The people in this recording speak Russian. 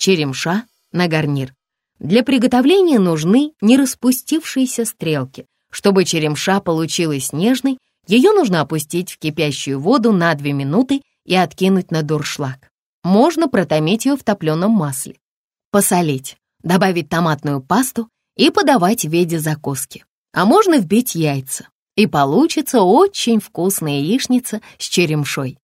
черемша на гарнир. Для приготовления нужны не распустившиеся стрелки. Чтобы черемша получилась нежной, ее нужно опустить в кипящую воду на 2 минуты и откинуть на дуршлаг. Можно протомить ее в топленом масле. Посолить, добавить томатную пасту и подавать в виде закуски. А можно вбить яйца, и получится очень вкусная яичница с черемшой.